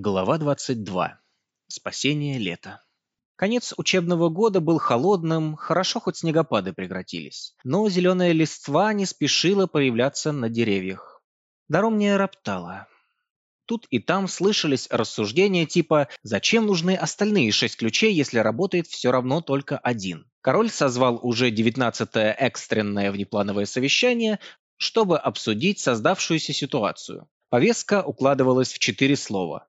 Глава 22. Спасение лета. Конец учебного года был холодным, хорошо хоть снегопады прекратились. Но зеленая листва не спешила появляться на деревьях. Даромния роптала. Тут и там слышались рассуждения типа «Зачем нужны остальные шесть ключей, если работает все равно только один?». Король созвал уже девятнадцатое экстренное внеплановое совещание, чтобы обсудить создавшуюся ситуацию. Повестка укладывалась в четыре слова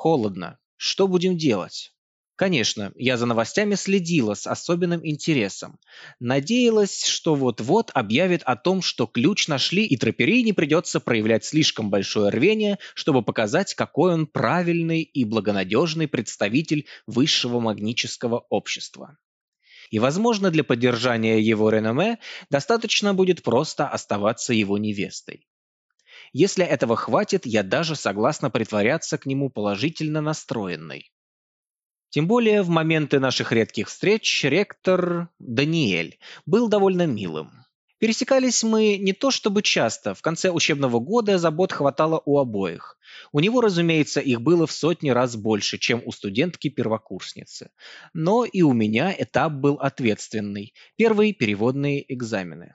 Холодно. Что будем делать? Конечно, я за новостями следила с особенным интересом. Надеялась, что вот-вот объявят о том, что ключ нашли, и Троперии не придется проявлять слишком большое рвение, чтобы показать, какой он правильный и благонадежный представитель высшего магнического общества. И, возможно, для поддержания его реноме достаточно будет просто оставаться его невестой. Если этого хватит, я даже согласна притворяться к нему положительно настроенной. Тем более в моменты наших редких встреч ректор Даниэль был довольно милым. Пересекались мы не то чтобы часто, в конце учебного года забот хватало у обоих. У него, разумеется, их было в сотни раз больше, чем у студентки-первокурсницы. Но и у меня этап был ответственный – первые переводные экзамены.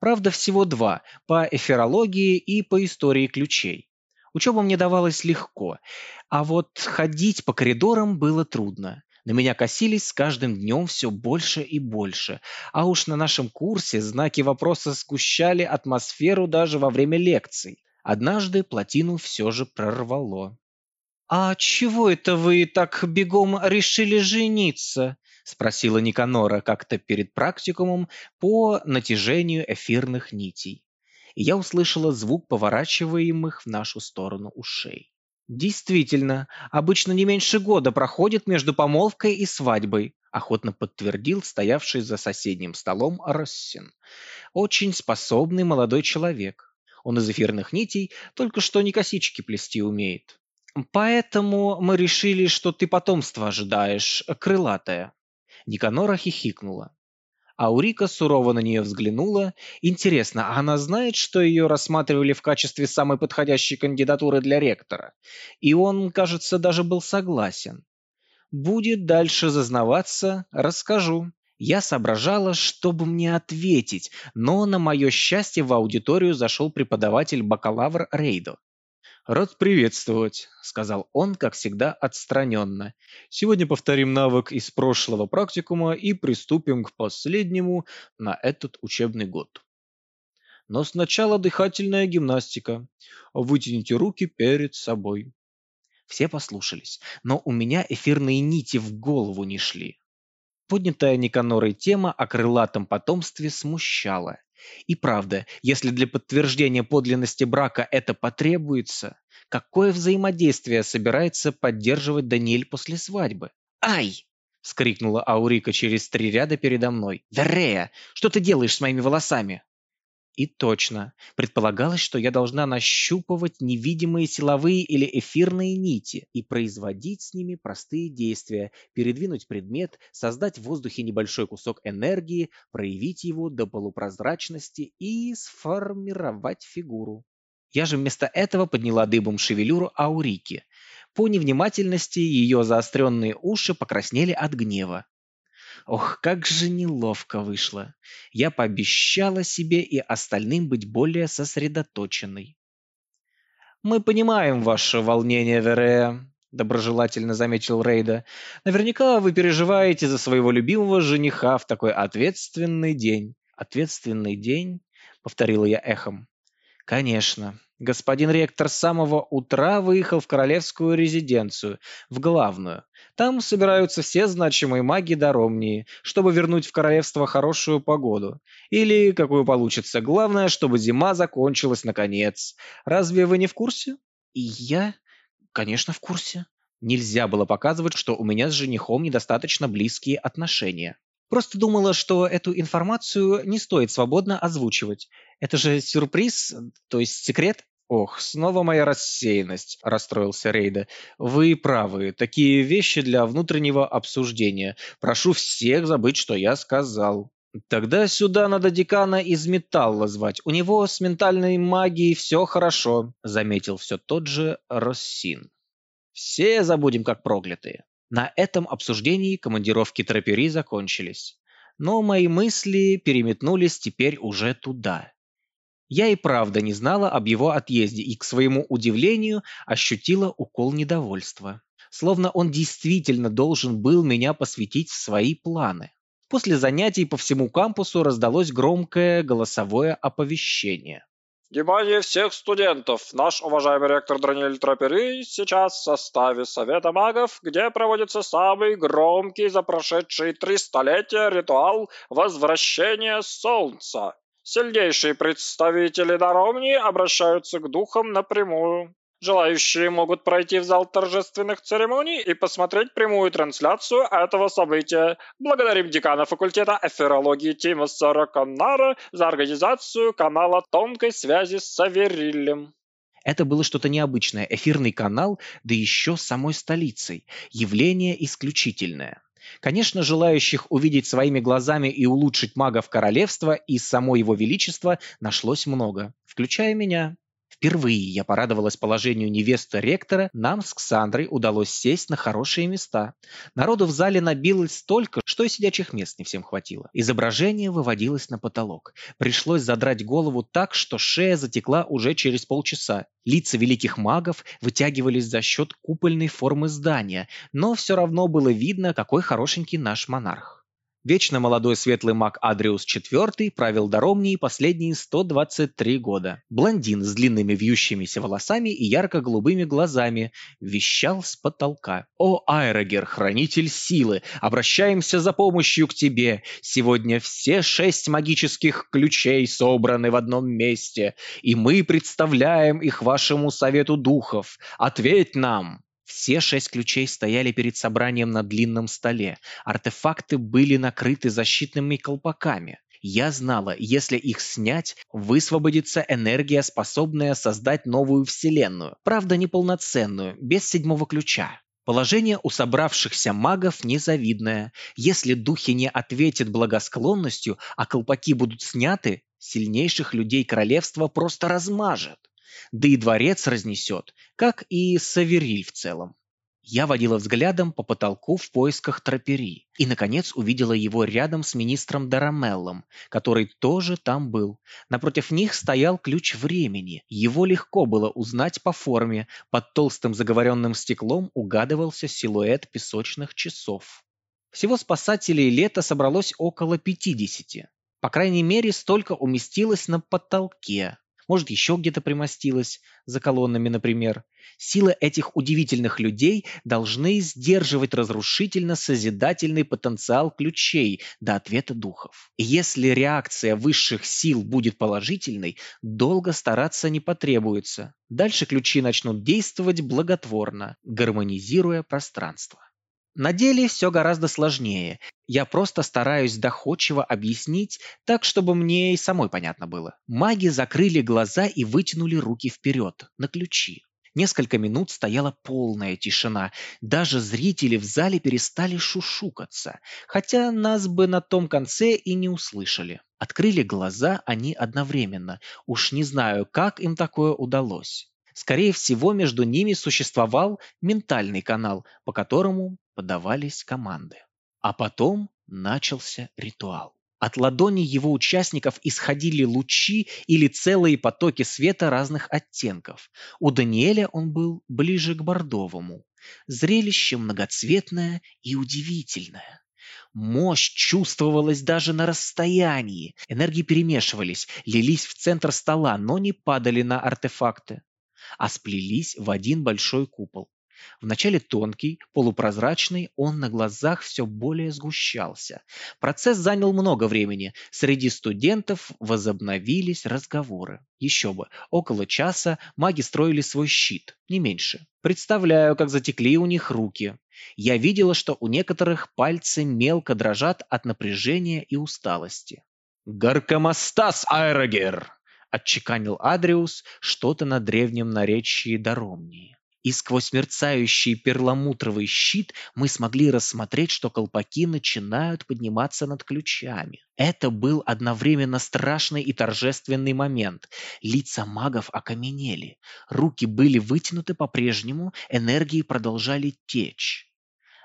Правда, всего два – по эфирологии и по истории ключей. Учеба мне давалась легко, а вот ходить по коридорам было трудно. На меня косились с каждым днем все больше и больше. А уж на нашем курсе знаки вопроса сгущали атмосферу даже во время лекций. Однажды плотину все же прорвало. «А чего это вы так бегом решили жениться?» — спросила Никанора как-то перед практикумом по натяжению эфирных нитей. И я услышала звук поворачиваемых в нашу сторону ушей. «Действительно, обычно не меньше года проходит между помолвкой и свадьбой», охотно подтвердил стоявший за соседним столом Россин. «Очень способный молодой человек. Он из эфирных нитей только что не косички плести умеет. Поэтому мы решили, что ты потомство ожидаешь, крылатое. Никанора хихикнула. Аурика сурово на нее взглянула. Интересно, а она знает, что ее рассматривали в качестве самой подходящей кандидатуры для ректора? И он, кажется, даже был согласен. Будет дальше зазнаваться, расскажу. Я соображала, чтобы мне ответить, но на мое счастье в аудиторию зашел преподаватель-бакалавр Рейдо. «Рад приветствовать», — сказал он, как всегда, отстраненно. «Сегодня повторим навык из прошлого практикума и приступим к последнему на этот учебный год. Но сначала дыхательная гимнастика. Вытяните руки перед собой». Все послушались, но у меня эфирные нити в голову не шли. Поднятая Никанорой тема о крылатом потомстве смущала. И правда, если для подтверждения подлинности брака это потребуется, какое взаимодействие собирается поддерживать Даниэль после свадьбы? «Ай!» — вскрикнула Аурика через три ряда передо мной. «Верея, что ты делаешь с моими волосами?» И точно, предполагалось, что я должна нащупывать невидимые силовые или эфирные нити и производить с ними простые действия, передвинуть предмет, создать в воздухе небольшой кусок энергии, проявить его до полупрозрачности и сформировать фигуру. Я же вместо этого подняла дыбом шевелюру Аурики. По невнимательности ее заостренные уши покраснели от гнева. Ох, как же неловко вышло. Я пообещала себе и остальным быть более сосредоточенной. «Мы понимаем ваше волнение, Верея», — доброжелательно заметил Рейда. «Наверняка вы переживаете за своего любимого жениха в такой ответственный день». «Ответственный день?» — повторила я эхом. «Конечно. Господин ректор с самого утра выехал в королевскую резиденцию, в главную. Там собираются все значимые маги Даромнии, чтобы вернуть в королевство хорошую погоду. Или какую получится. Главное, чтобы зима закончилась наконец. Разве вы не в курсе? И я, конечно, в курсе. Нельзя было показывать, что у меня с женихом недостаточно близкие отношения. Просто думала, что эту информацию не стоит свободно озвучивать. Это же сюрприз, то есть секрет. «Ох, снова моя рассеянность», – расстроился Рейда. «Вы правы. Такие вещи для внутреннего обсуждения. Прошу всех забыть, что я сказал». «Тогда сюда надо декана из металла звать. У него с ментальной магией все хорошо», – заметил все тот же Россин. Все забудем, как проклятые. На этом обсуждении командировки Трапери закончились. Но мои мысли переметнулись теперь уже туда. Я и правда не знала об его отъезде и, к своему удивлению, ощутила укол недовольства. Словно он действительно должен был меня посвятить в свои планы. После занятий по всему кампусу раздалось громкое голосовое оповещение. Внимание всех студентов! Наш уважаемый ректор Даниэль Трапери сейчас в составе Совета магов, где проводится самый громкий за прошедшие три столетия ритуал возвращения Солнца. Сильнейшие представители Даромни обращаются к духам напрямую. Желающие могут пройти в зал торжественных церемоний и посмотреть прямую трансляцию этого события. Благодарим декана факультета эфирологии Тима Сараканара за организацию канала тонкой связи с Савериллем. Это было что-то необычное. Эфирный канал, да еще с самой столицей. Явление исключительное. Конечно, желающих увидеть своими глазами и улучшить магов королевства и само его величество нашлось много, включая меня. Впервые я порадовалась положению невесты ректора, нам с Ксандрой удалось сесть на хорошие места. Народу в зале набилось столько, что и сидячих мест не всем хватило. Изображение выводилось на потолок. Пришлось задрать голову так, что шея затекла уже через полчаса. Лица великих магов вытягивались за счет купольной формы здания, но все равно было видно, какой хорошенький наш монарх. Вечно молодой светлый маг Адриус IV правил Даромнией последние 123 года. Блондин с длинными вьющимися волосами и ярко-голубыми глазами вещал с потолка. «О, Айрогер, хранитель силы, обращаемся за помощью к тебе. Сегодня все шесть магических ключей собраны в одном месте, и мы представляем их вашему совету духов. Ответь нам!» Все шесть ключей стояли перед собранием на длинном столе. Артефакты были накрыты защитными колпаками. Я знала, если их снять, высвободится энергия, способная создать новую вселенную. Правда, неполноценную, без седьмого ключа. Положение у собравшихся магов незавидное. Если духи не ответят благосклонностью, а колпаки будут сняты, сильнейших людей королевства просто размажет да и дворец разнесет, как и Савериль в целом. Я водила взглядом по потолку в поисках тропери и, наконец, увидела его рядом с министром Дарамеллом, который тоже там был. Напротив них стоял ключ времени. Его легко было узнать по форме. Под толстым заговоренным стеклом угадывался силуэт песочных часов. Всего спасателей лета собралось около 50. По крайней мере, столько уместилось на потолке может, еще где-то примостилась, за колоннами, например. Силы этих удивительных людей должны сдерживать разрушительно-созидательный потенциал ключей до ответа духов. И если реакция высших сил будет положительной, долго стараться не потребуется. Дальше ключи начнут действовать благотворно, гармонизируя пространство. На деле все гораздо сложнее. Я просто стараюсь доходчиво объяснить, так, чтобы мне и самой понятно было. Маги закрыли глаза и вытянули руки вперед, на ключи. Несколько минут стояла полная тишина. Даже зрители в зале перестали шушукаться, хотя нас бы на том конце и не услышали. Открыли глаза они одновременно. Уж не знаю, как им такое удалось. Скорее всего, между ними существовал ментальный канал, по которому подавались команды. А потом начался ритуал. От ладони его участников исходили лучи или целые потоки света разных оттенков. У Даниэля он был ближе к бордовому. Зрелище многоцветное и удивительное. Мощь чувствовалась даже на расстоянии. Энергии перемешивались, лились в центр стола, но не падали на артефакты а сплелись в один большой купол. Вначале тонкий, полупрозрачный, он на глазах все более сгущался. Процесс занял много времени. Среди студентов возобновились разговоры. Еще бы, около часа маги строили свой щит, не меньше. Представляю, как затекли у них руки. Я видела, что у некоторых пальцы мелко дрожат от напряжения и усталости. «Гаркомастас, Айрогер!» Отчеканил Адриус что-то на древнем наречии Даромнии. и сквозь мерцающий перламутровый щит мы смогли рассмотреть, что колпаки начинают подниматься над ключами. Это был одновременно страшный и торжественный момент. Лица магов окаменели, руки были вытянуты по-прежнему, энергии продолжали течь.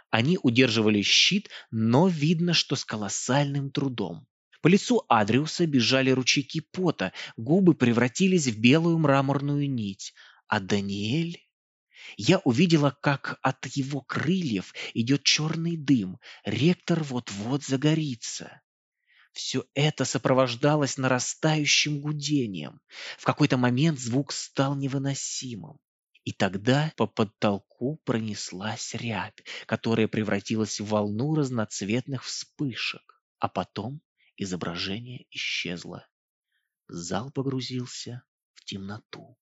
Они удерживали щит, но видно, что с колоссальным трудом. По лицу Адриуса бежали ручейки пота, губы превратились в белую мраморную нить. А Даниэль... Я увидела, как от его крыльев идет черный дым. Ректор вот-вот загорится. Все это сопровождалось нарастающим гудением. В какой-то момент звук стал невыносимым. И тогда по потолку пронеслась рябь, которая превратилась в волну разноцветных вспышек. А потом изображение исчезло. Зал погрузился в темноту.